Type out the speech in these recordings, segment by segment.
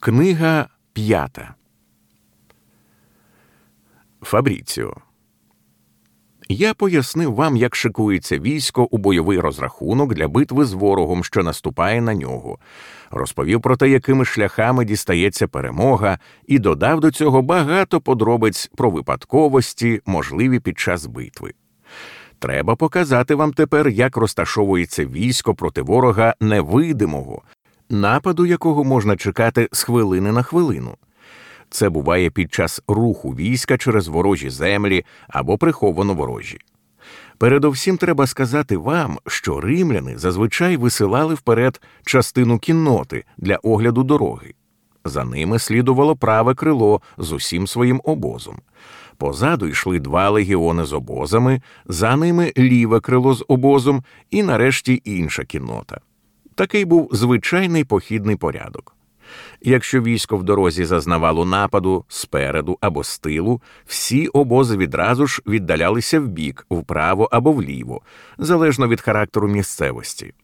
Книга п'ята. Фабріціо. Я пояснив вам, як шикується військо у бойовий розрахунок для битви з ворогом, що наступає на нього, розповів про те, якими шляхами дістається перемога, і додав до цього багато подробиць про випадковості, можливі під час битви. Треба показати вам тепер, як розташовується військо проти ворога невидимого, нападу якого можна чекати з хвилини на хвилину. Це буває під час руху війська через ворожі землі або приховано ворожі. Передовсім треба сказати вам, що римляни зазвичай висилали вперед частину кінноти для огляду дороги. За ними слідувало праве крило з усім своїм обозом. Позаду йшли два легіони з обозами, за ними ліве крило з обозом і нарешті інша кіннота. Такий був звичайний похідний порядок. Якщо військо в дорозі зазнавало нападу спереду або з тилу, всі обози відразу ж віддалялися вбік, вправо або вліво, залежно від характеру місцевості.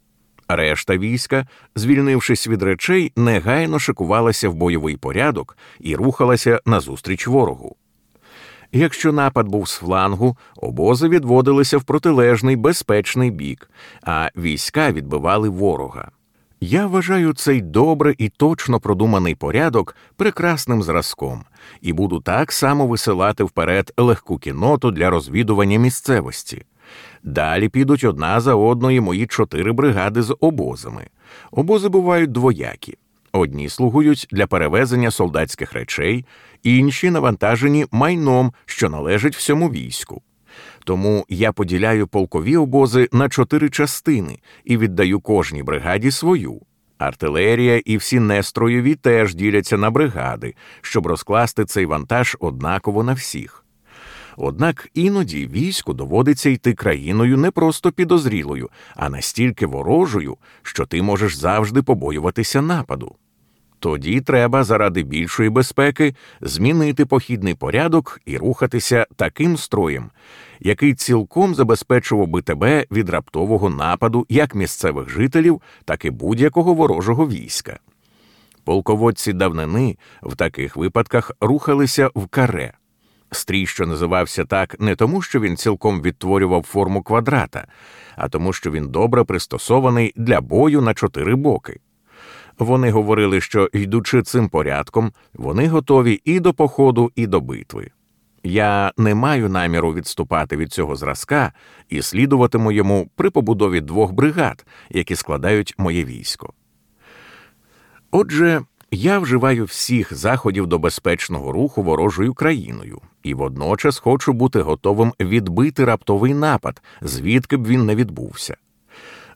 Решта війська, звільнившись від речей, негайно шикувалася в бойовий порядок і рухалася назустріч ворогу. Якщо напад був з флангу, обози відводилися в протилежний безпечний бік, а війська відбивали ворога. Я вважаю цей добре і точно продуманий порядок прекрасним зразком і буду так само висилати вперед легку кіноту для розвідування місцевості. Далі підуть одна за одною мої чотири бригади з обозами. Обози бувають двоякі. Одні слугують для перевезення солдатських речей, інші навантажені майном, що належить всьому війську. Тому я поділяю полкові обози на чотири частини і віддаю кожній бригаді свою. Артилерія і всі нестроєві теж діляться на бригади, щоб розкласти цей вантаж однаково на всіх. Однак іноді війську доводиться йти країною не просто підозрілою, а настільки ворожою, що ти можеш завжди побоюватися нападу. Тоді треба заради більшої безпеки змінити похідний порядок і рухатися таким строєм, який цілком забезпечував би тебе від раптового нападу як місцевих жителів, так і будь-якого ворожого війська. Полководці давнини в таких випадках рухалися в каре. Стрій, що називався так, не тому, що він цілком відтворював форму квадрата, а тому, що він добре пристосований для бою на чотири боки. Вони говорили, що, йдучи цим порядком, вони готові і до походу, і до битви. Я не маю наміру відступати від цього зразка і слідуватиму йому при побудові двох бригад, які складають моє військо. Отже, я вживаю всіх заходів до безпечного руху ворожою країною і водночас хочу бути готовим відбити раптовий напад, звідки б він не відбувся.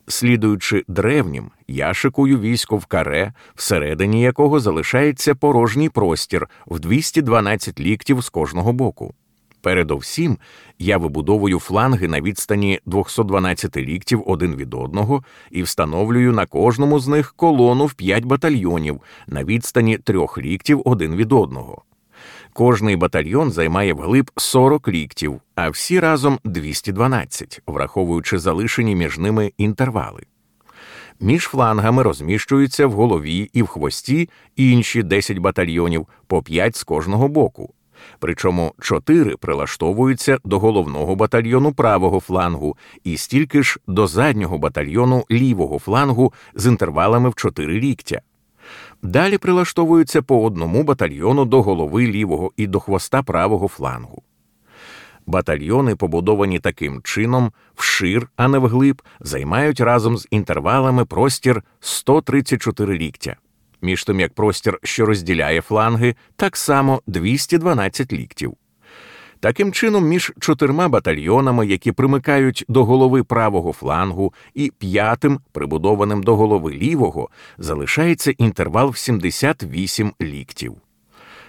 Слідуючи древнім, я шикую військо в каре, всередині якого залишається порожній простір в 212 ліктів з кожного боку. Передовсім я вибудовую фланги на відстані 212 ліктів один від одного і встановлюю на кожному з них колону в 5 батальйонів на відстані трьох ліктів один від одного. Кожний батальйон займає вглиб 40 ліктів, а всі разом 212, враховуючи залишені між ними інтервали. Між флангами розміщуються в голові і в хвості інші 10 батальйонів по 5 з кожного боку. Причому 4 прилаштовуються до головного батальйону правого флангу і стільки ж до заднього батальйону лівого флангу з інтервалами в 4 ліктя. Далі прилаштовуються по одному батальйону до голови лівого і до хвоста правого флангу. Батальйони, побудовані таким чином, вшир, а не вглиб, займають разом з інтервалами простір 134 ліктя. Між тим як простір, що розділяє фланги, так само 212 ліктів. Таким чином, між чотирма батальйонами, які примикають до голови правого флангу, і п'ятим, прибудованим до голови лівого, залишається інтервал в 78 ліктів.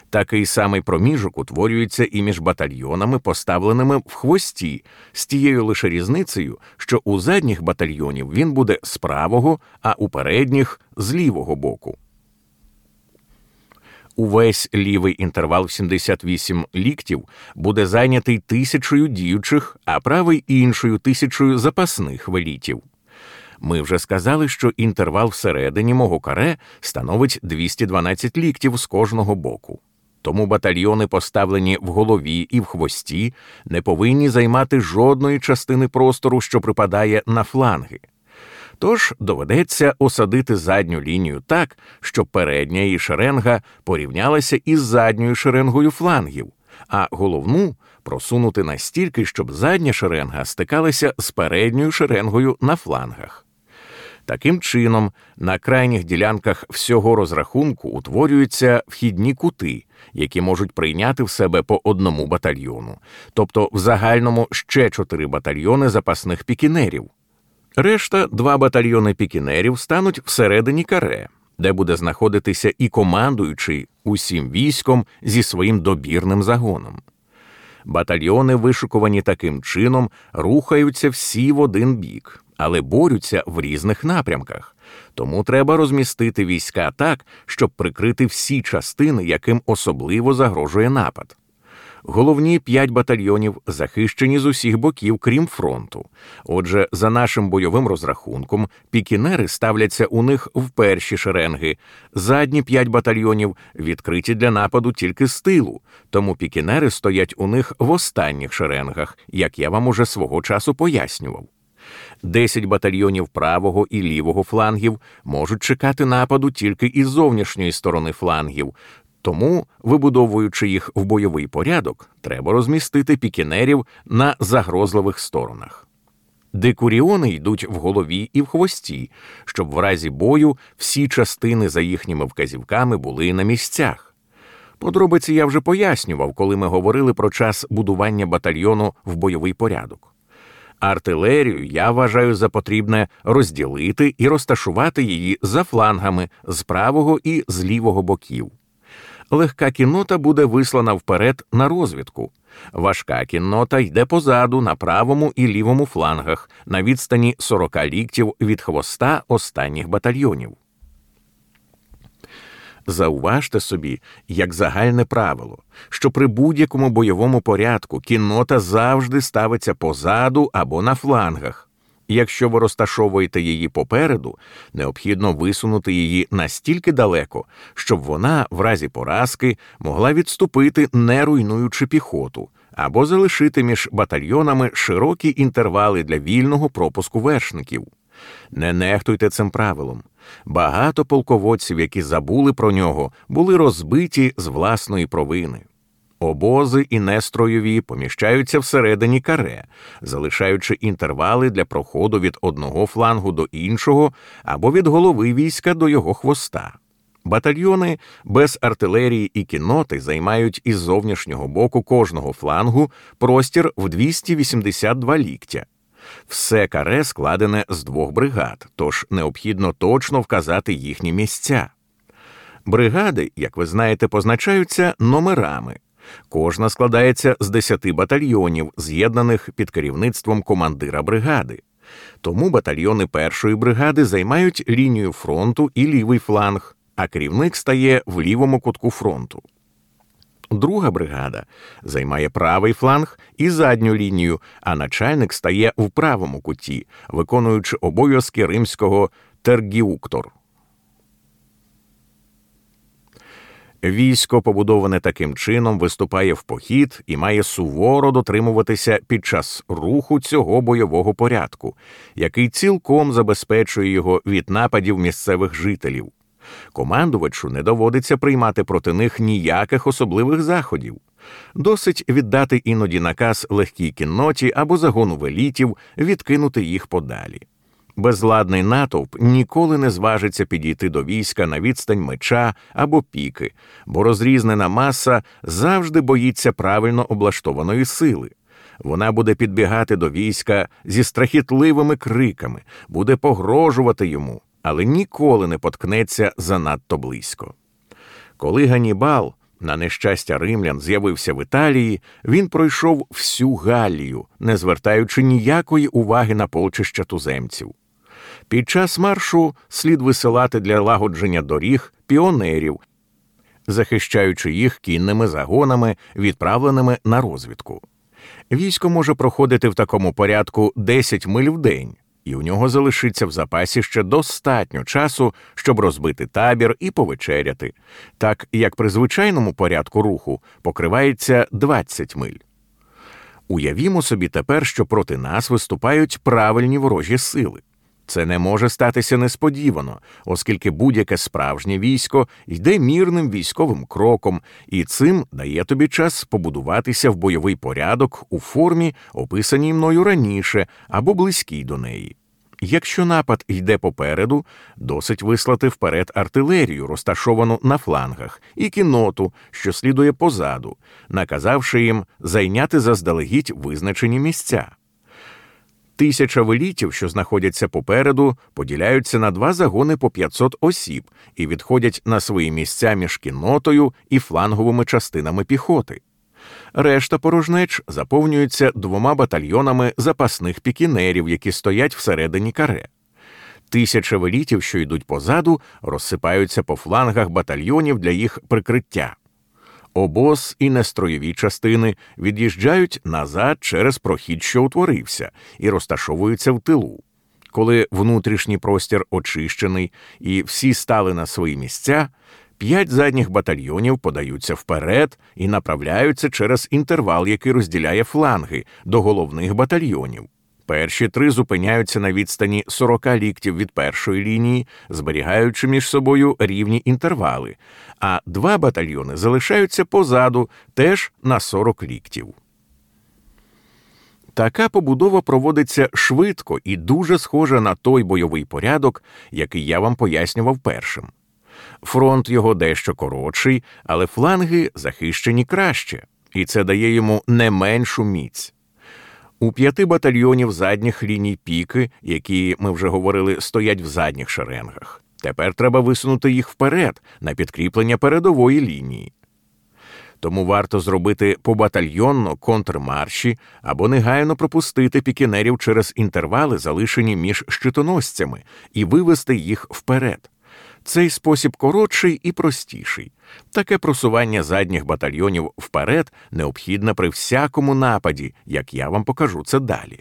Такий самий проміжок утворюється і між батальйонами, поставленими в хвості, з тією лише різницею, що у задніх батальйонів він буде з правого, а у передніх з лівого боку. Увесь лівий інтервал в 78 ліктів буде зайнятий тисячою діючих, а правий іншою тисячою запасних велітів. Ми вже сказали, що інтервал всередині мого каре становить 212 ліктів з кожного боку. Тому батальйони, поставлені в голові і в хвості, не повинні займати жодної частини простору, що припадає на фланги. Тож доведеться осадити задню лінію так, щоб передня її шеренга порівнялася із задньою шеренгою флангів, а головну просунути настільки, щоб задня шеренга стикалася з передньою шеренгою на флангах. Таким чином, на крайніх ділянках всього розрахунку утворюються вхідні кути, які можуть прийняти в себе по одному батальйону, тобто в загальному ще чотири батальйони запасних пікінерів. Решта два батальйони пікінерів стануть всередині каре, де буде знаходитися і командуючий усім військом зі своїм добірним загоном. Батальйони, вишукувані таким чином, рухаються всі в один бік, але борються в різних напрямках. Тому треба розмістити війська так, щоб прикрити всі частини, яким особливо загрожує напад. Головні п'ять батальйонів захищені з усіх боків, крім фронту. Отже, за нашим бойовим розрахунком, пікінери ставляться у них в перші шеренги, задні п'ять батальйонів відкриті для нападу тільки з тилу, тому пікінери стоять у них в останніх шеренгах, як я вам уже свого часу пояснював. Десять батальйонів правого і лівого флангів можуть чекати нападу тільки із зовнішньої сторони флангів, тому, вибудовуючи їх в бойовий порядок, треба розмістити пікінерів на загрозливих сторонах. Декуріони йдуть в голові і в хвості, щоб в разі бою всі частини за їхніми вказівками були на місцях. Подробиці я вже пояснював, коли ми говорили про час будування батальйону в бойовий порядок. Артилерію я вважаю за потрібне розділити і розташувати її за флангами з правого і з лівого боків легка кіннота буде вислана вперед на розвідку. Важка кіннота йде позаду на правому і лівому флангах на відстані 40 ліктів від хвоста останніх батальйонів. Зауважте собі, як загальне правило, що при будь-якому бойовому порядку кіннота завжди ставиться позаду або на флангах. Якщо ви розташовуєте її попереду, необхідно висунути її настільки далеко, щоб вона, в разі поразки, могла відступити, не руйнуючи піхоту, або залишити між батальйонами широкі інтервали для вільного пропуску вершників. Не нехтуйте цим правилом. Багато полководців, які забули про нього, були розбиті з власної провини. Обози і нестройові поміщаються всередині каре, залишаючи інтервали для проходу від одного флангу до іншого або від голови війська до його хвоста. Батальйони без артилерії і кінноти займають із зовнішнього боку кожного флангу простір в 282 ліктя. Все каре складене з двох бригад, тож необхідно точно вказати їхні місця. Бригади, як ви знаєте, позначаються номерами. Кожна складається з десяти батальйонів, з'єднаних під керівництвом командира бригади. Тому батальйони першої бригади займають лінію фронту і лівий фланг, а керівник стає в лівому кутку фронту. Друга бригада займає правий фланг і задню лінію, а начальник стає в правому куті, виконуючи обов'язки римського тергіуктор. Військо, побудоване таким чином, виступає в похід і має суворо дотримуватися під час руху цього бойового порядку, який цілком забезпечує його від нападів місцевих жителів. Командувачу не доводиться приймати проти них ніяких особливих заходів. Досить віддати іноді наказ легкій кінноті або загону велітів відкинути їх подалі. Безладний натовп ніколи не зважиться підійти до війська на відстань меча або піки, бо розрізнена маса завжди боїться правильно облаштованої сили. Вона буде підбігати до війська зі страхітливими криками, буде погрожувати йому, але ніколи не поткнеться занадто близько. Коли Ганібал, на нещастя римлян, з'явився в Італії, він пройшов всю Галію, не звертаючи ніякої уваги на полчища туземців. Під час маршу слід висилати для лагодження доріг піонерів, захищаючи їх кінними загонами, відправленими на розвідку. Військо може проходити в такому порядку 10 миль в день. і у нього залишиться в запасі ще достатньо часу, щоб розбити табір і повечеряти, так як при звичайному порядку руху покривається 20 миль. Уявімо собі тепер, що проти нас виступають правильні ворожі сили. Це не може статися несподівано, оскільки будь-яке справжнє військо йде мірним військовим кроком, і цим дає тобі час побудуватися в бойовий порядок у формі, описаній мною раніше або близькій до неї. Якщо напад йде попереду, досить вислати вперед артилерію, розташовану на флангах, і кіноту, що слідує позаду, наказавши їм зайняти заздалегідь визначені місця. Тисяча велітів, що знаходяться попереду, поділяються на два загони по 500 осіб і відходять на свої місця між кіннотою і фланговими частинами піхоти. Решта порожнеч заповнюється двома батальйонами запасних пікінерів, які стоять всередині каре. Тисяча велітів, що йдуть позаду, розсипаються по флангах батальйонів для їх прикриття. Обоз і нестроєві частини від'їжджають назад через прохід, що утворився, і розташовуються в тилу. Коли внутрішній простір очищений і всі стали на свої місця, п'ять задніх батальйонів подаються вперед і направляються через інтервал, який розділяє фланги до головних батальйонів. Перші три зупиняються на відстані 40 ліктів від першої лінії, зберігаючи між собою рівні інтервали, а два батальйони залишаються позаду теж на 40 ліктів. Така побудова проводиться швидко і дуже схожа на той бойовий порядок, який я вам пояснював першим. Фронт його дещо коротший, але фланги захищені краще, і це дає йому не меншу міць. У п'яти батальйонів задніх ліній піки, які ми вже говорили, стоять в задніх шеренгах. Тепер треба висунути їх вперед на підкріплення передової лінії. Тому варто зробити побатальйонно контрмарші або негайно пропустити пікінерів через інтервали, залишені між щитоносцями, і вивести їх вперед. Цей спосіб коротший і простіший. Таке просування задніх батальйонів вперед необхідне при всякому нападі, як я вам покажу це далі.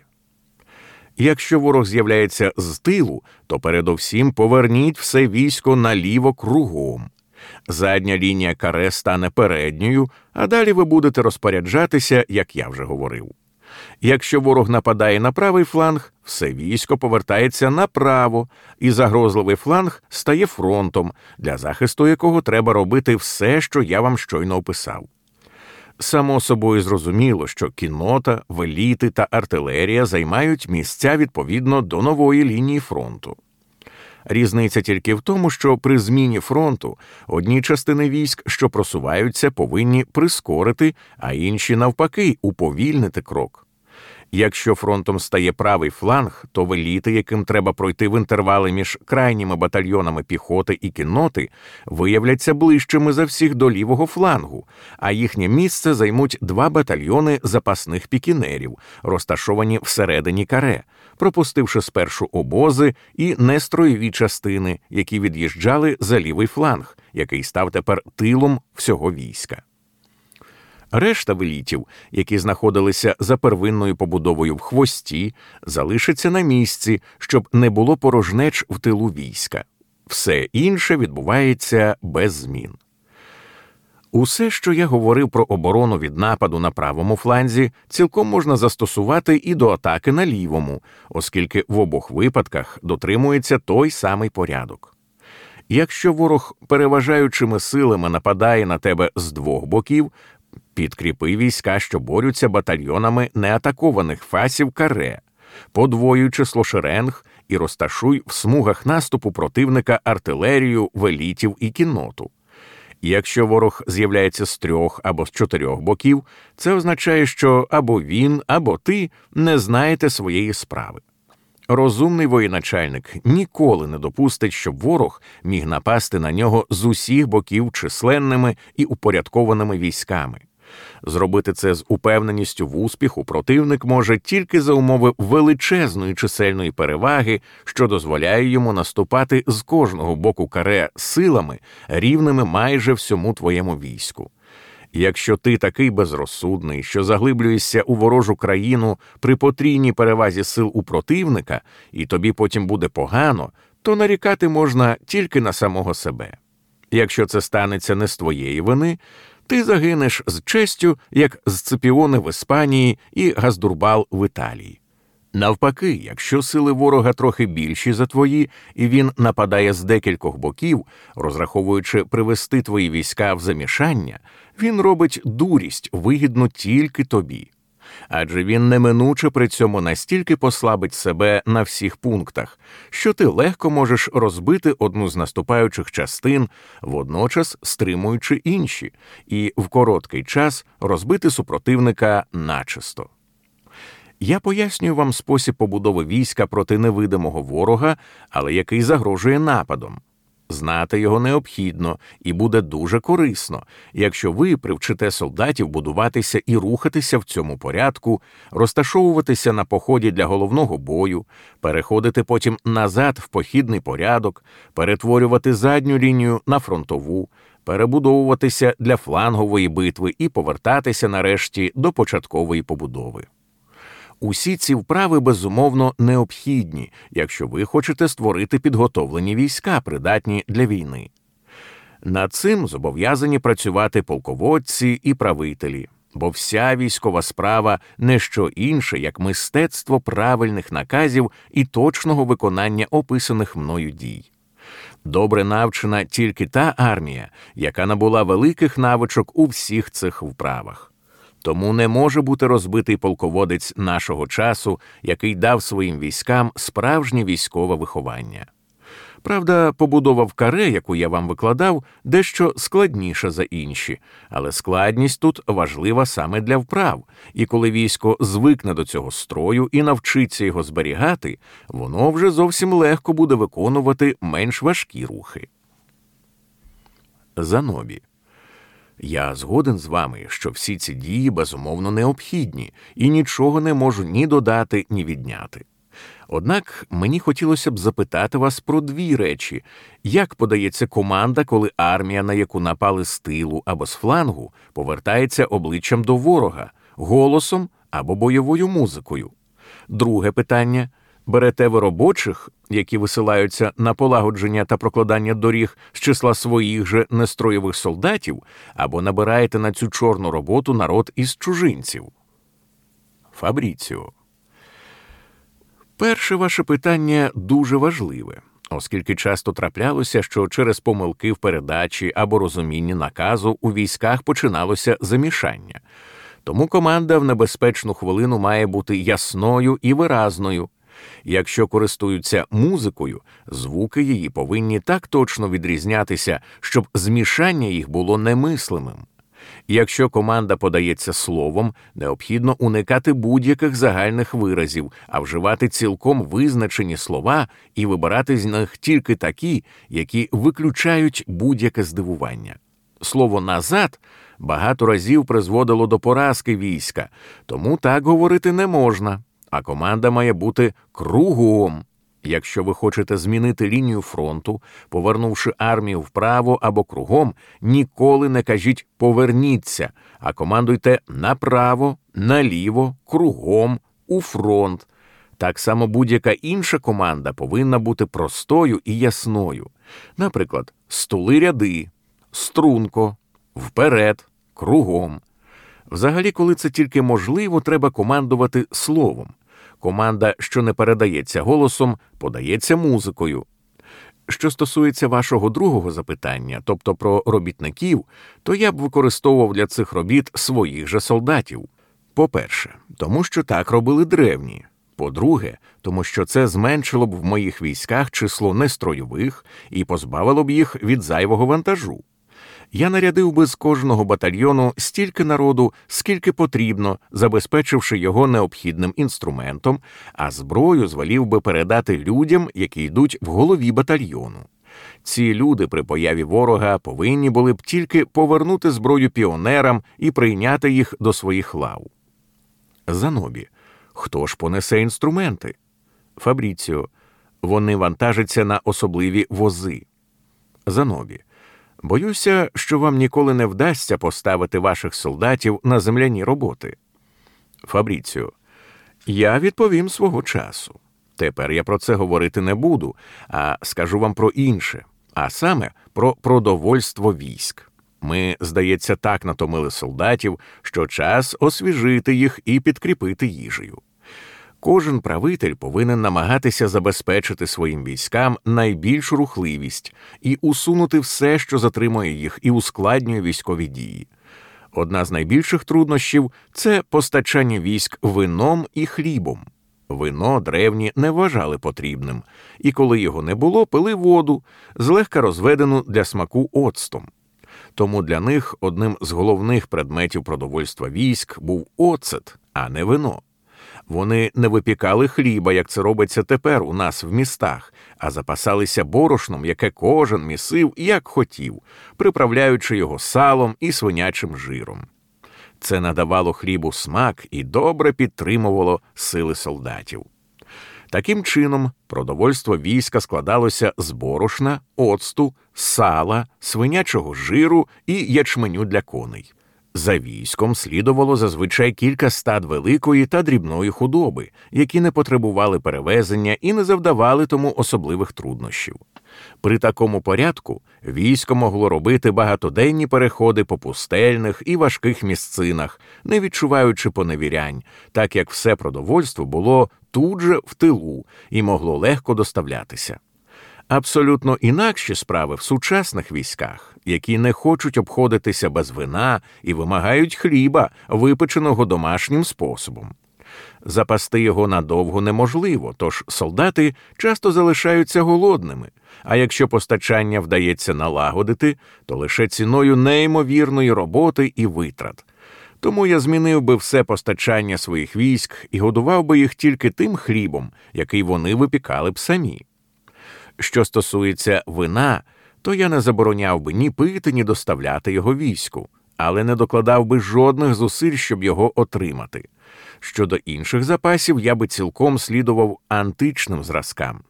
Якщо ворог з'являється з тилу, то передовсім поверніть все військо наліво кругом. Задня лінія каре стане передньою, а далі ви будете розпоряджатися, як я вже говорив. Якщо ворог нападає на правий фланг, все військо повертається направо, і загрозливий фланг стає фронтом, для захисту якого треба робити все, що я вам щойно описав. Само собою зрозуміло, що кінота, веліти та артилерія займають місця відповідно до нової лінії фронту. Різниця тільки в тому, що при зміні фронту одні частини військ, що просуваються, повинні прискорити, а інші, навпаки, уповільнити крок. Якщо фронтом стає правий фланг, то веліти, яким треба пройти в інтервали між крайніми батальйонами піхоти і кінноти, виявляться ближчими за всіх до лівого флангу, а їхнє місце займуть два батальйони запасних пікінерів, розташовані всередині каре, пропустивши спершу обози і нестроєві частини, які від'їжджали за лівий фланг, який став тепер тилом всього війська. Решта велітів, які знаходилися за первинною побудовою в хвості, залишаться на місці, щоб не було порожнеч в тилу війська. Все інше відбувається без змін. Усе, що я говорив про оборону від нападу на правому фланзі, цілком можна застосувати і до атаки на лівому, оскільки в обох випадках дотримується той самий порядок. Якщо ворог переважаючими силами нападає на тебе з двох боків, Підкріпи війська, що борються батальйонами неатакованих фасів каре, подвоюй число шеренг і розташуй в смугах наступу противника артилерію, велітів і кінноту. Якщо ворог з'являється з трьох або з чотирьох боків, це означає, що або він, або ти не знаєте своєї справи. Розумний воєначальник ніколи не допустить, щоб ворог міг напасти на нього з усіх боків численними і упорядкованими військами. Зробити це з упевненістю в успіху противник може тільки за умови величезної чисельної переваги, що дозволяє йому наступати з кожного боку каре силами, рівними майже всьому твоєму війську. Якщо ти такий безрозсудний, що заглиблюєшся у ворожу країну при потрійній перевазі сил у противника, і тобі потім буде погано, то нарікати можна тільки на самого себе. Якщо це станеться не з твоєї вини, ти загинеш з честю, як Сципіони в Іспанії і Газдурбал в Італії. Навпаки, якщо сили ворога трохи більші за твої, і він нападає з декількох боків, розраховуючи привести твої війська в замішання, він робить дурість вигідну тільки тобі. Адже він неминуче при цьому настільки послабить себе на всіх пунктах, що ти легко можеш розбити одну з наступаючих частин, водночас стримуючи інші, і в короткий час розбити супротивника начисто. Я пояснюю вам спосіб побудови війська проти невидимого ворога, але який загрожує нападом. Знати його необхідно і буде дуже корисно, якщо ви привчите солдатів будуватися і рухатися в цьому порядку, розташовуватися на поході для головного бою, переходити потім назад в похідний порядок, перетворювати задню лінію на фронтову, перебудовуватися для флангової битви і повертатися нарешті до початкової побудови. Усі ці вправи безумовно необхідні, якщо ви хочете створити підготовлені війська, придатні для війни. Над цим зобов'язані працювати полководці і правителі, бо вся військова справа не що інше, як мистецтво правильних наказів і точного виконання описаних мною дій. Добре навчена тільки та армія, яка набула великих навичок у всіх цих вправах. Тому не може бути розбитий полководець нашого часу, який дав своїм військам справжнє військове виховання. Правда, побудова в каре, яку я вам викладав, дещо складніша за інші, але складність тут важлива саме для вправ, і коли військо звикне до цього строю і навчиться його зберігати, воно вже зовсім легко буде виконувати менш важкі рухи. Занобі. Я згоден з вами, що всі ці дії безумовно необхідні і нічого не можу ні додати, ні відняти. Однак мені хотілося б запитати вас про дві речі: як подається команда, коли армія, на яку напали з тилу або з флангу, повертається обличчям до ворога, голосом або бойовою музикою? Друге питання берете ви робочих, які висилаються на полагодження та прокладання доріг з числа своїх же нестроєвих солдатів, або набираєте на цю чорну роботу народ із чужинців? Фабріціо. Перше ваше питання дуже важливе, оскільки часто траплялося, що через помилки в передачі або розумінні наказу у військах починалося замішання. Тому команда в небезпечну хвилину має бути ясною і виразною, Якщо користуються музикою, звуки її повинні так точно відрізнятися, щоб змішання їх було немислимим. Якщо команда подається словом, необхідно уникати будь-яких загальних виразів, а вживати цілком визначені слова і вибирати з них тільки такі, які виключають будь-яке здивування. Слово назад багато разів призводило до поразки війська, тому так говорити не можна а команда має бути кругом. Якщо ви хочете змінити лінію фронту, повернувши армію вправо або кругом, ніколи не кажіть поверніться, а командуйте направо, наліво, кругом, у фронт. Так само будь-яка інша команда повинна бути простою і ясною. Наприклад, стули ряди, струнко, вперед, кругом. Взагалі, коли це тільки можливо, треба командувати словом. Команда, що не передається голосом, подається музикою. Що стосується вашого другого запитання, тобто про робітників, то я б використовував для цих робіт своїх же солдатів. По-перше, тому що так робили древні. По-друге, тому що це зменшило б в моїх військах число нестройових і позбавило б їх від зайвого вантажу я нарядив би з кожного батальйону стільки народу, скільки потрібно, забезпечивши його необхідним інструментом, а зброю звелів би передати людям, які йдуть в голові батальйону. Ці люди при появі ворога повинні були б тільки повернути зброю піонерам і прийняти їх до своїх лав. Занобі. Хто ж понесе інструменти? Фабріціо. Вони вантажаться на особливі вози. Занобі. Боюся, що вам ніколи не вдасться поставити ваших солдатів на земляні роботи. Фабріціо, я відповім свого часу. Тепер я про це говорити не буду, а скажу вам про інше, а саме про продовольство військ. Ми, здається, так натомили солдатів, що час освіжити їх і підкріпити їжею. Кожен правитель повинен намагатися забезпечити своїм військам найбільшу рухливість і усунути все, що затримує їх і ускладнює військові дії. Одна з найбільших труднощів це постачання військ вином і хлібом. Вино древні не вважали потрібним, і коли його не було, пили воду, злегка розведену для смаку оцтом. Тому для них одним з головних предметів продовольства військ був оцет, а не вино. Вони не випікали хліба, як це робиться тепер у нас в містах, а запасалися борошном, яке кожен місив як хотів, приправляючи його салом і свинячим жиром. Це надавало хлібу смак і добре підтримувало сили солдатів. Таким чином, продовольство війська складалося з борошна, оцту, сала, свинячого жиру і ячменю для коней. За військом слідувало зазвичай кілька стад великої та дрібної худоби, які не потребували перевезення і не завдавали тому особливих труднощів. При такому порядку військо могло робити багатоденні переходи по пустельних і важких місцинах, не відчуваючи поневірянь, так як все продовольство було тут же в тилу і могло легко доставлятися. Абсолютно інакші справи в сучасних військах, які не хочуть обходитися без вина і вимагають хліба, випеченого домашнім способом. Запасти його надовго неможливо, тож солдати часто залишаються голодними, а якщо постачання вдається налагодити, то лише ціною неймовірної роботи і витрат. Тому я змінив би все постачання своїх військ і годував би їх тільки тим хлібом, який вони випікали б самі. Що стосується вина, то я не забороняв би ні пити, ні доставляти його війську, але не докладав би жодних зусиль, щоб його отримати. Щодо інших запасів, я би цілком слідував античним зразкам.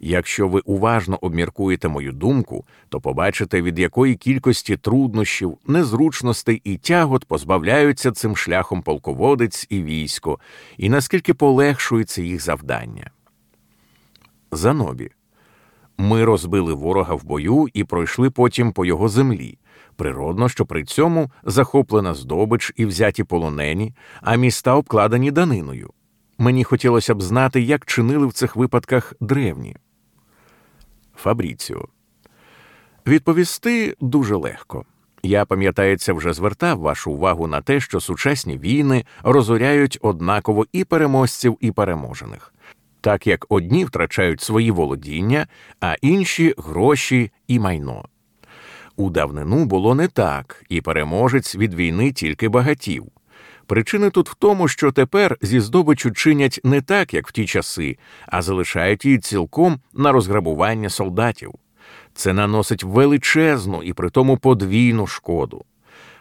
Якщо ви уважно обміркуєте мою думку, то побачите, від якої кількості труднощів, незручностей і тягот позбавляються цим шляхом полководець і військо, і наскільки полегшується їх завдання. Занобі. Ми розбили ворога в бою і пройшли потім по його землі. Природно, що при цьому захоплена здобич і взяті полонені, а міста обкладені даниною. Мені хотілося б знати, як чинили в цих випадках древні. Фабріціо. Відповісти дуже легко. Я, пам'ятається, вже звертав вашу увагу на те, що сучасні війни розоряють однаково і переможців, і переможених так як одні втрачають свої володіння, а інші гроші і майно. У давнину було не так, і переможець від війни тільки багатів. Причини тут в тому, що тепер зі здобичу чинять не так, як в ті часи, а залишають її цілком на розграбування солдатів. Це наносить величезну і притому подвійну шкоду.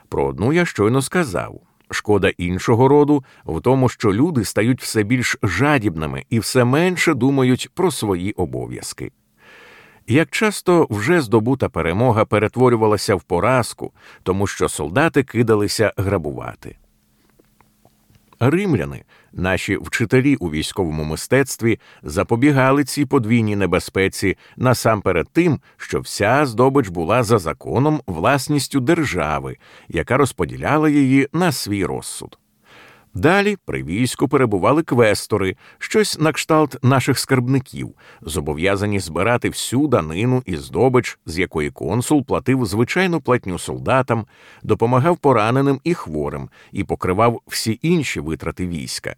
Про одну я щойно сказав. Шкода іншого роду в тому, що люди стають все більш жадібними і все менше думають про свої обов'язки. Як часто вже здобута перемога перетворювалася в поразку, тому що солдати кидалися грабувати. Римляни, наші вчителі у військовому мистецтві, запобігали цій подвійній небезпеці насамперед тим, що вся здобич була за законом власністю держави, яка розподіляла її на свій розсуд. Далі при війську перебували квестори, щось на кшталт наших скарбників, зобов'язані збирати всю данину і здобич, з якої консул платив звичайну платню солдатам, допомагав пораненим і хворим і покривав всі інші витрати війська.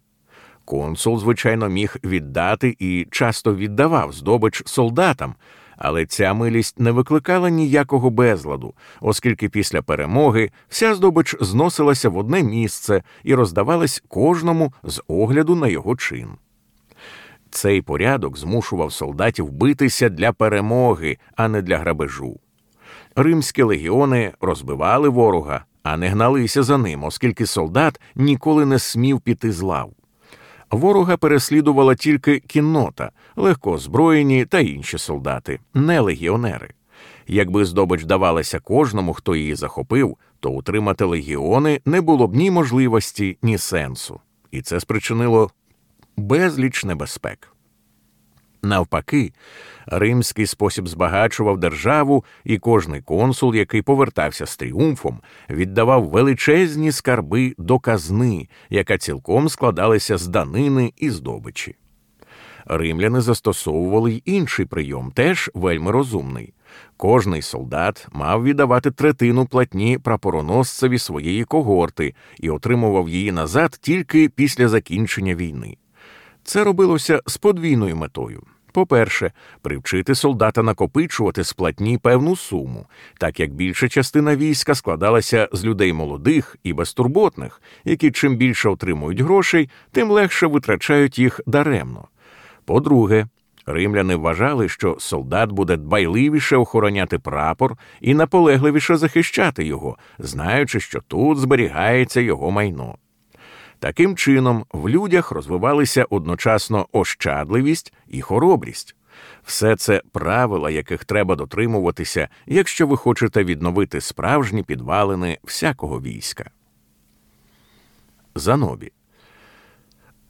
Консул, звичайно, міг віддати і часто віддавав здобич солдатам, але ця милість не викликала ніякого безладу, оскільки після перемоги вся здобич зносилася в одне місце і роздавалась кожному з огляду на його чин. Цей порядок змушував солдатів битися для перемоги, а не для грабежу. Римські легіони розбивали ворога, а не гналися за ним, оскільки солдат ніколи не смів піти з лав. Ворога переслідувала тільки кіннота, легко озброєні та інші солдати, не легіонери. Якби здобич давалася кожному, хто її захопив, то утримати легіони не було б ні можливості, ні сенсу, і це спричинило безліч небезпек. Навпаки, римський спосіб збагачував державу, і кожний консул, який повертався з тріумфом, віддавав величезні скарби до казни, яка цілком складалася з данини і здобичі. Римляни застосовували й інший прийом, теж вельми розумний. Кожний солдат мав віддавати третину платні прапороносцеві своєї когорти і отримував її назад тільки після закінчення війни. Це робилося з подвійною метою. По-перше, привчити солдата накопичувати з платні певну суму, так як більша частина війська складалася з людей молодих і безтурботних, які чим більше отримують грошей, тим легше витрачають їх даремно. По-друге, римляни вважали, що солдат буде дбайливіше охороняти прапор і наполегливіше захищати його, знаючи, що тут зберігається його майно. Таким чином, в людях розвивалися одночасно ощадливість і хоробрість. Все це правила, яких треба дотримуватися, якщо ви хочете відновити справжні підвалини всякого війська. Занобі.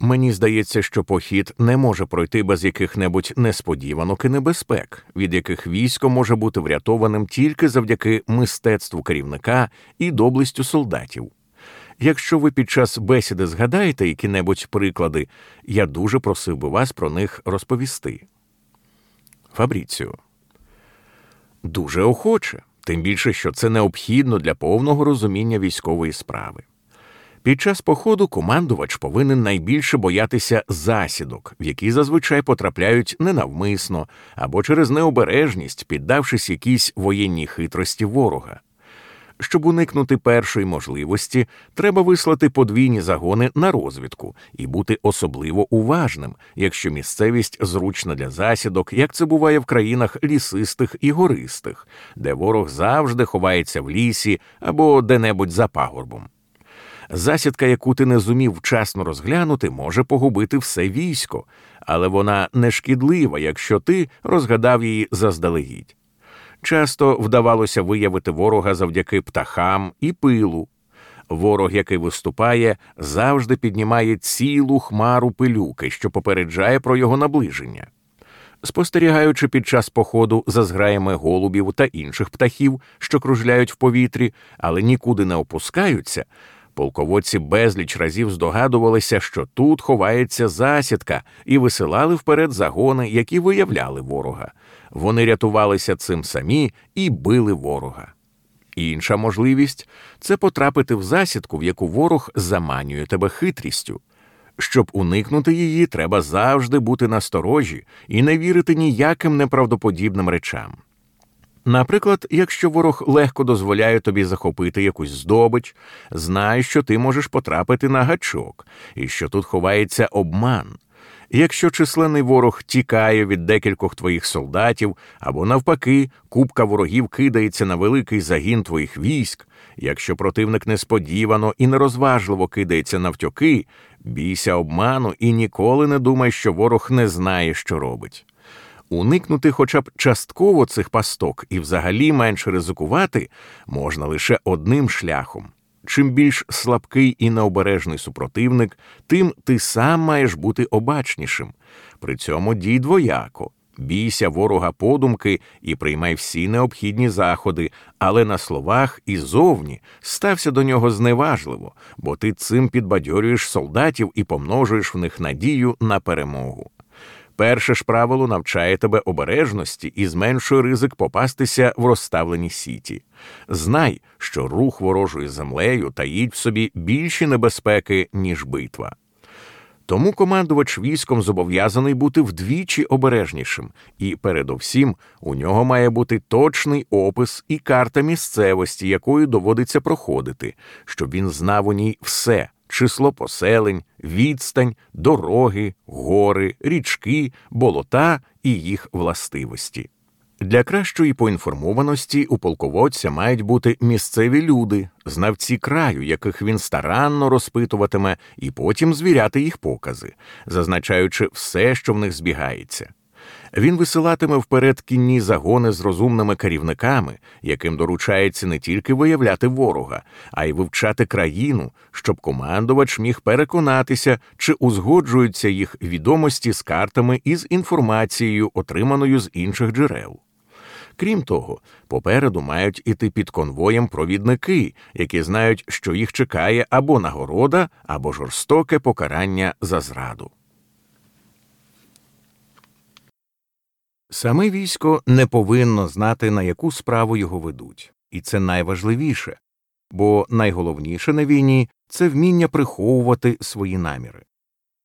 Мені здається, що похід не може пройти без яких-небудь несподіванок і небезпек, від яких військо може бути врятованим тільки завдяки мистецтву керівника і доблестю солдатів. Якщо ви під час бесіди згадаєте які-небудь приклади, я дуже просив би вас про них розповісти. Фабріціо. Дуже охоче, тим більше, що це необхідно для повного розуміння військової справи. Під час походу командувач повинен найбільше боятися засідок, в які зазвичай потрапляють ненавмисно або через необережність, піддавшись якійсь воєнній хитрості ворога. Щоб уникнути першої можливості, треба вислати подвійні загони на розвідку і бути особливо уважним, якщо місцевість зручна для засідок, як це буває в країнах лісистих і гористих, де ворог завжди ховається в лісі або де-небудь за пагорбом. Засідка, яку ти не зумів вчасно розглянути, може погубити все військо, але вона не шкідлива, якщо ти розгадав її заздалегідь. Часто вдавалося виявити ворога завдяки птахам і пилу. Ворог, який виступає, завжди піднімає цілу хмару пилюки, що попереджає про його наближення. Спостерігаючи під час походу за зграями голубів та інших птахів, що кружляють в повітрі, але нікуди не опускаються, полководці безліч разів здогадувалися, що тут ховається засідка, і висилали вперед загони, які виявляли ворога. Вони рятувалися цим самі і били ворога. Інша можливість це потрапити в засідку, в яку ворог заманює тебе хитрістю. Щоб уникнути її, треба завжди бути насторожі і не вірити ніяким неправдоподібним речам. Наприклад, якщо ворог легко дозволяє тобі захопити якусь здобич, знай, що ти можеш потрапити на гачок і що тут ховається обман. Якщо численний ворог тікає від декількох твоїх солдатів, або навпаки, купка ворогів кидається на великий загін твоїх військ, якщо противник несподівано і нерозважливо кидається навтьоки, бійся обману і ніколи не думай, що ворог не знає, що робить. Уникнути хоча б частково цих пасток і взагалі менше ризикувати можна лише одним шляхом. Чим більш слабкий і необережний супротивник, тим ти сам маєш бути обачнішим. При цьому дій двояко. Бійся ворога подумки і приймай всі необхідні заходи, але на словах і зовні стався до нього зневажливо, бо ти цим підбадьорюєш солдатів і помножуєш в них надію на перемогу. Перше ж правило навчає тебе обережності і зменшує ризик попастися в розставлені сіті. Знай, що рух ворожою землею таїть в собі більші небезпеки, ніж битва. Тому командувач військом зобов'язаний бути вдвічі обережнішим, і, передовсім, у нього має бути точний опис і карта місцевості, якою доводиться проходити, щоб він знав у ній все число поселень, відстань, дороги, гори, річки, болота і їх властивості. Для кращої поінформованості у полководця мають бути місцеві люди, знавці краю, яких він старанно розпитуватиме, і потім звіряти їх покази, зазначаючи все, що в них збігається. Він висилатиме вперед кінні загони з розумними керівниками, яким доручається не тільки виявляти ворога, а й вивчати країну, щоб командувач міг переконатися, чи узгоджуються їх відомості з картами і з інформацією, отриманою з інших джерел. Крім того, попереду мають іти під конвоєм провідники, які знають, що їх чекає або нагорода, або жорстоке покарання за зраду. Саме військо не повинно знати, на яку справу його ведуть, і це найважливіше, бо найголовніше на війні це вміння приховувати свої наміри.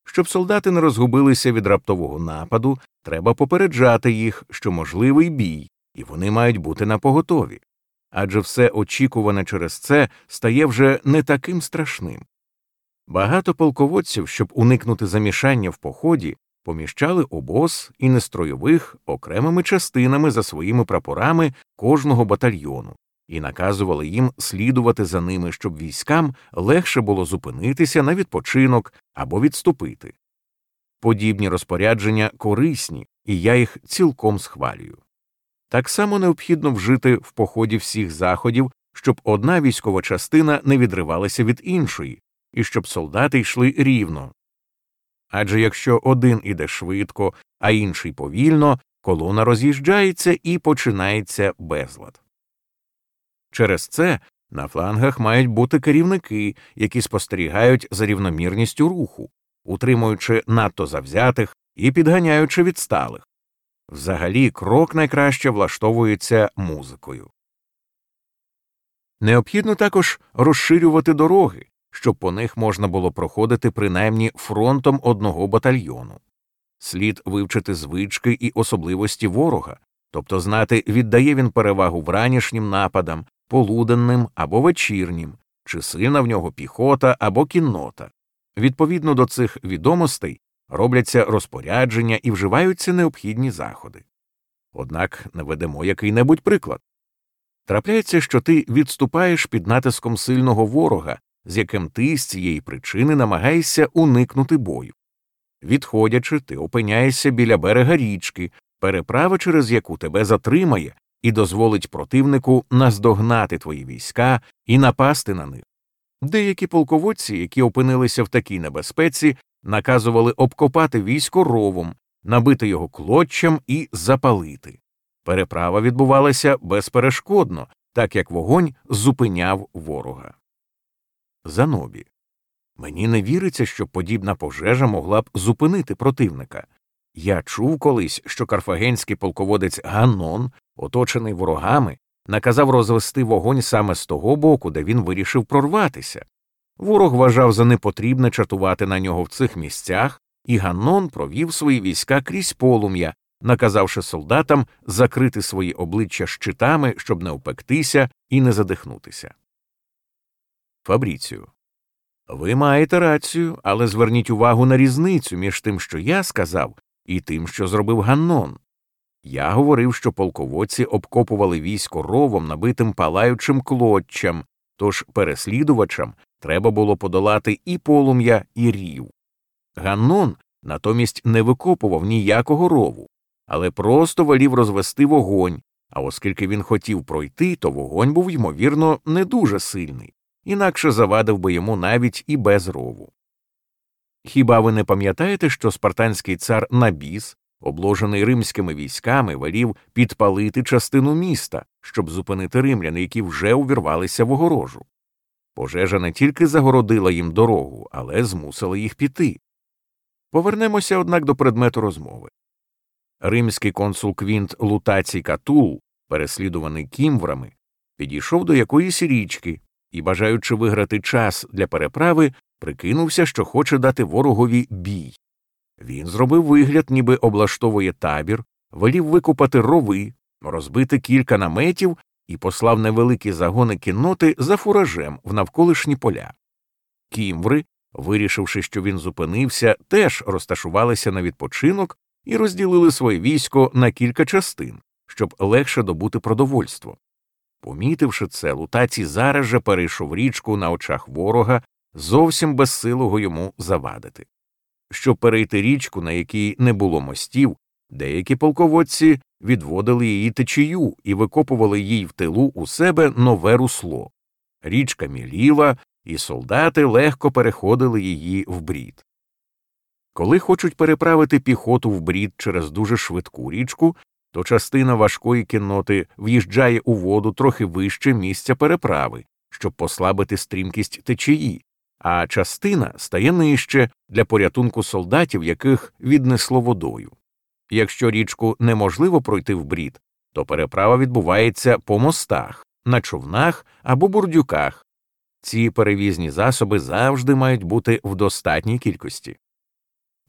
Щоб солдати не розгубилися від раптового нападу, треба попереджати їх, що можливий бій, і вони мають бути на поготові. Адже все очікуване через це стає вже не таким страшним. Багато полководців, щоб уникнути замішання в поході, поміщали обоз і нестройових окремими частинами за своїми прапорами кожного батальйону і наказували їм слідувати за ними, щоб військам легше було зупинитися на відпочинок або відступити. Подібні розпорядження корисні, і я їх цілком схвалюю. Так само необхідно вжити в поході всіх заходів, щоб одна військова частина не відривалася від іншої, і щоб солдати йшли рівно. Адже якщо один іде швидко, а інший повільно, колона роз'їжджається і починається безлад. Через це на флангах мають бути керівники, які спостерігають за рівномірністю руху, утримуючи надто завзятих і підганяючи відсталих. Взагалі, крок найкраще влаштовується музикою. Необхідно також розширювати дороги, щоб по них можна було проходити принаймні фронтом одного батальйону. Слід вивчити звички і особливості ворога, тобто знати, віддає він перевагу вранішнім нападам, полуденним або вечірнім, чи сильна в нього піхота або кіннота. Відповідно до цих відомостей робляться розпорядження і вживаються необхідні заходи. Однак наведемо який небудь приклад. Трапляється, що ти відступаєш під натиском сильного ворога, з яким ти з цієї причини намагаєшся уникнути бою. Відходячи, ти опиняєшся біля берега річки, переправа через яку тебе затримає і дозволить противнику наздогнати твої війська і напасти на них. Деякі полководці, які опинилися в такій небезпеці, наказували обкопати військо ровом, набити його клоччям і запалити. Переправа відбувалася безперешкодно, так як вогонь зупиняв ворога. Занобі. Мені не віриться, що подібна пожежа могла б зупинити противника. Я чув колись, що карфагенський полководець Ганнон, оточений ворогами, наказав розвести вогонь саме з того боку, де він вирішив прорватися. Ворог вважав за непотрібне чатувати на нього в цих місцях, і Ганнон провів свої війська крізь полум'я, наказавши солдатам закрити свої обличчя щитами, щоб не опектися і не задихнутися. Фабріцію. Ви маєте рацію, але зверніть увагу на різницю між тим, що я сказав, і тим, що зробив Ганнон. Я говорив, що полководці обкопували військо ровом, набитим палаючим клоччям, тож переслідувачам треба було подолати і полум'я, і рів. Ганнон натомість не викопував ніякого рову, але просто волів розвести вогонь, а оскільки він хотів пройти, то вогонь був, ймовірно, не дуже сильний, інакше завадив би йому навіть і без рову. Хіба ви не пам'ятаєте, що спартанський цар Набіс, обложений римськими військами, велів підпалити частину міста, щоб зупинити римлян, які вже увірвалися в огорожу? Пожежа не тільки загородила їм дорогу, але змусила їх піти. Повернемося, однак, до предмету розмови. Римський консул Квінт Лутацій Катул, переслідуваний кімврами, підійшов до якоїсь річки і, бажаючи виграти час для переправи, прикинувся, що хоче дати ворогові бій. Він зробив вигляд, ніби облаштовує табір, велів викупати рови, розбити кілька наметів і послав невеликі загони кінноти за фуражем в навколишні поля. Кімври, вирішивши, що він зупинився, теж розташувалися на відпочинок і розділили своє військо на кілька частин, щоб легше добути продовольство. Помітивши це, Лутаці зараз же перейшов річку на очах ворога, зовсім безсилого йому завадити. Щоб перейти річку, на якій не було мостів, Деякі полководці відводили її течію і викопували їй в тилу у себе нове русло. Річка міліла, і солдати легко переходили її в брід. Коли хочуть переправити піхоту в брід через дуже швидку річку, то частина важкої кінноти в'їжджає у воду трохи вище місця переправи, щоб послабити стрімкість течії, а частина стає нижче для порятунку солдатів, яких віднесло водою. Якщо річку неможливо пройти в брід, то переправа відбувається по мостах, на човнах або бурдюках. Ці перевізні засоби завжди мають бути в достатній кількості.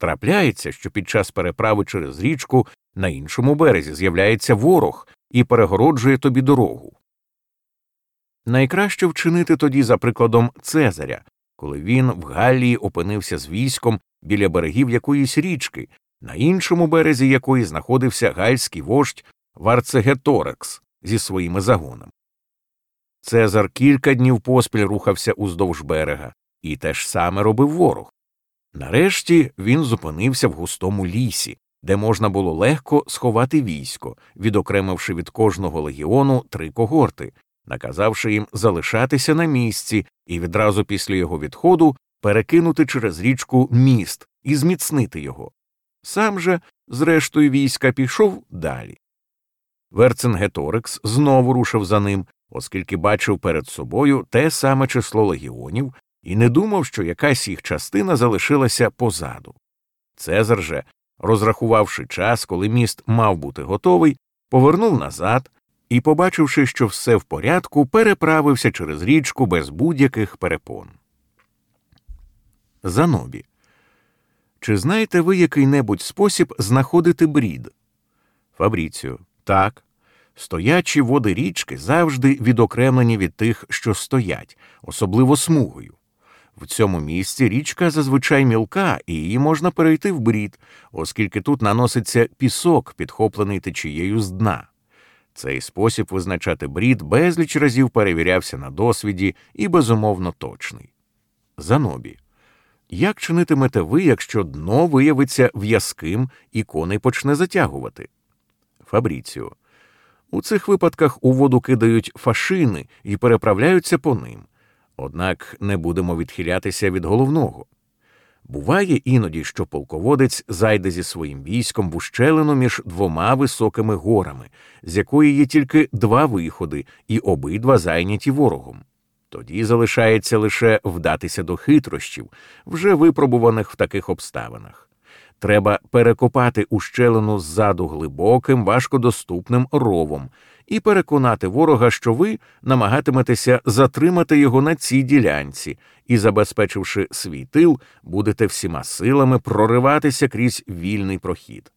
Трапляється, що під час переправи через річку на іншому березі з'являється ворог і перегороджує тобі дорогу. Найкраще вчинити тоді за прикладом Цезаря, коли він в Галлії опинився з військом біля берегів якоїсь річки, на іншому березі якої знаходився гальський вождь Варцегеторекс зі своїми загонами. Цезар кілька днів поспіль рухався уздовж берега, і те ж саме робив ворог. Нарешті він зупинився в густому лісі, де можна було легко сховати військо, відокремивши від кожного легіону три когорти, наказавши їм залишатися на місці і відразу після його відходу перекинути через річку міст і зміцнити його. Сам же, з рештою війська, пішов далі. Верцингеторикс знову рушив за ним, оскільки бачив перед собою те саме число легіонів і не думав, що якась їх частина залишилася позаду. Цезар же, розрахувавши час, коли міст мав бути готовий, повернув назад і, побачивши, що все в порядку, переправився через річку без будь-яких перепон. Занобі. Чи знаєте ви який небудь спосіб знаходити брід? Фабріціо. Так. Стоячі води річки завжди відокремлені від тих, що стоять, особливо смугою. В цьому місці річка зазвичай мілка, і її можна перейти в брід, оскільки тут наноситься пісок, підхоплений течією з дна. Цей спосіб визначати брід безліч разів перевірявся на досвіді і безумовно точний. Занобі. Як чинитимете ви, якщо дно виявиться в'язким і коней почне затягувати? Фабріціо. У цих випадках у воду кидають фашини і переправляються по ним. Однак не будемо відхилятися від головного. Буває іноді, що полководець зайде зі своїм військом в ущелину між двома високими горами, з якої є тільки два виходи, і обидва зайняті ворогом. Тоді залишається лише вдатися до хитрощів, вже випробуваних в таких обставинах. Треба перекопати ущелину ззаду глибоким, важкодоступним ровом і переконати ворога, що ви намагатиметеся затримати його на цій ділянці і, забезпечивши свій тил, будете всіма силами прориватися крізь вільний прохід.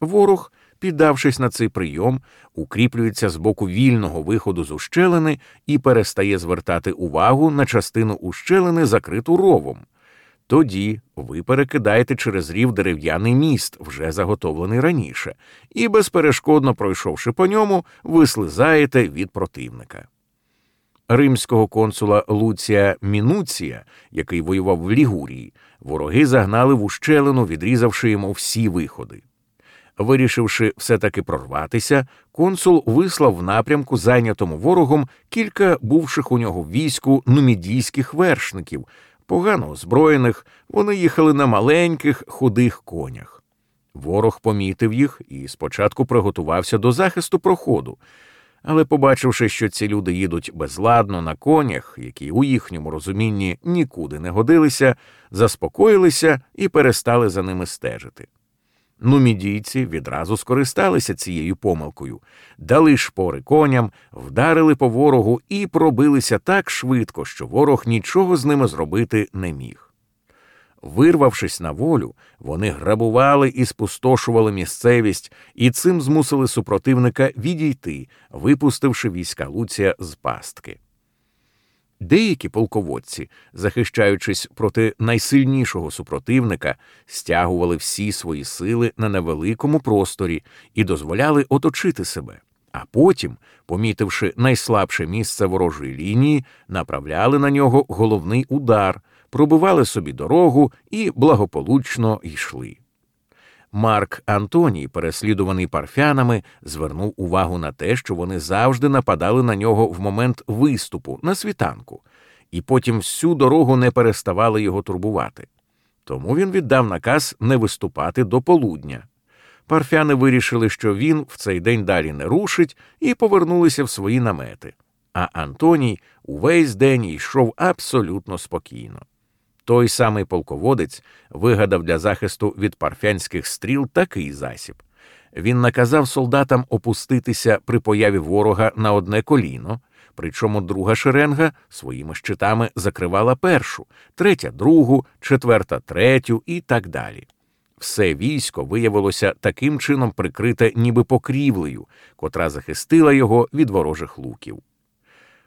Ворог, піддавшись на цей прийом, укріплюється з боку вільного виходу з ущелини і перестає звертати увагу на частину ущелини, закриту ровом. Тоді ви перекидаєте через рів дерев'яний міст, вже заготовлений раніше, і, безперешкодно пройшовши по ньому, ви слизаєте від противника. Римського консула Луція Мінуція, який воював в Лігурії, вороги загнали в ущелину, відрізавши йому всі виходи. Вирішивши все таки прорватися, консул вислав в напрямку, зайнятому ворогом, кілька бувших у нього війську нумідійських вершників погано озброєних, вони їхали на маленьких худих конях. Ворог помітив їх і спочатку приготувався до захисту проходу, але, побачивши, що ці люди їдуть безладно на конях, які у їхньому розумінні нікуди не годилися, заспокоїлися і перестали за ними стежити. Нумідійці відразу скористалися цією помилкою, дали шпори коням, вдарили по ворогу і пробилися так швидко, що ворог нічого з ними зробити не міг. Вирвавшись на волю, вони грабували і спустошували місцевість і цим змусили супротивника відійти, випустивши війська Луція з пастки. Деякі полководці, захищаючись проти найсильнішого супротивника, стягували всі свої сили на невеликому просторі і дозволяли оточити себе, а потім, помітивши найслабше місце ворожої лінії, направляли на нього головний удар, пробивали собі дорогу і благополучно йшли. Марк Антоній, переслідуваний парфянами, звернув увагу на те, що вони завжди нападали на нього в момент виступу на світанку, і потім всю дорогу не переставали його турбувати. Тому він віддав наказ не виступати до полудня. Парфяни вирішили, що він в цей день далі не рушить, і повернулися в свої намети. А Антоній увесь день йшов абсолютно спокійно. Той самий полководець вигадав для захисту від парфянських стріл такий засіб. Він наказав солдатам опуститися при появі ворога на одне коліно, причому друга шеренга своїми щитами закривала першу, третя другу, четверта третю і так далі. Все військо виявилося таким чином прикрите, ніби покрівлею, котра захистила його від ворожих луків.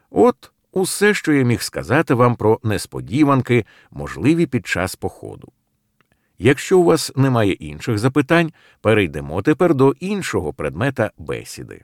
От усе, що я міг сказати вам про несподіванки, можливі під час походу. Якщо у вас немає інших запитань, перейдемо тепер до іншого предмета бесіди.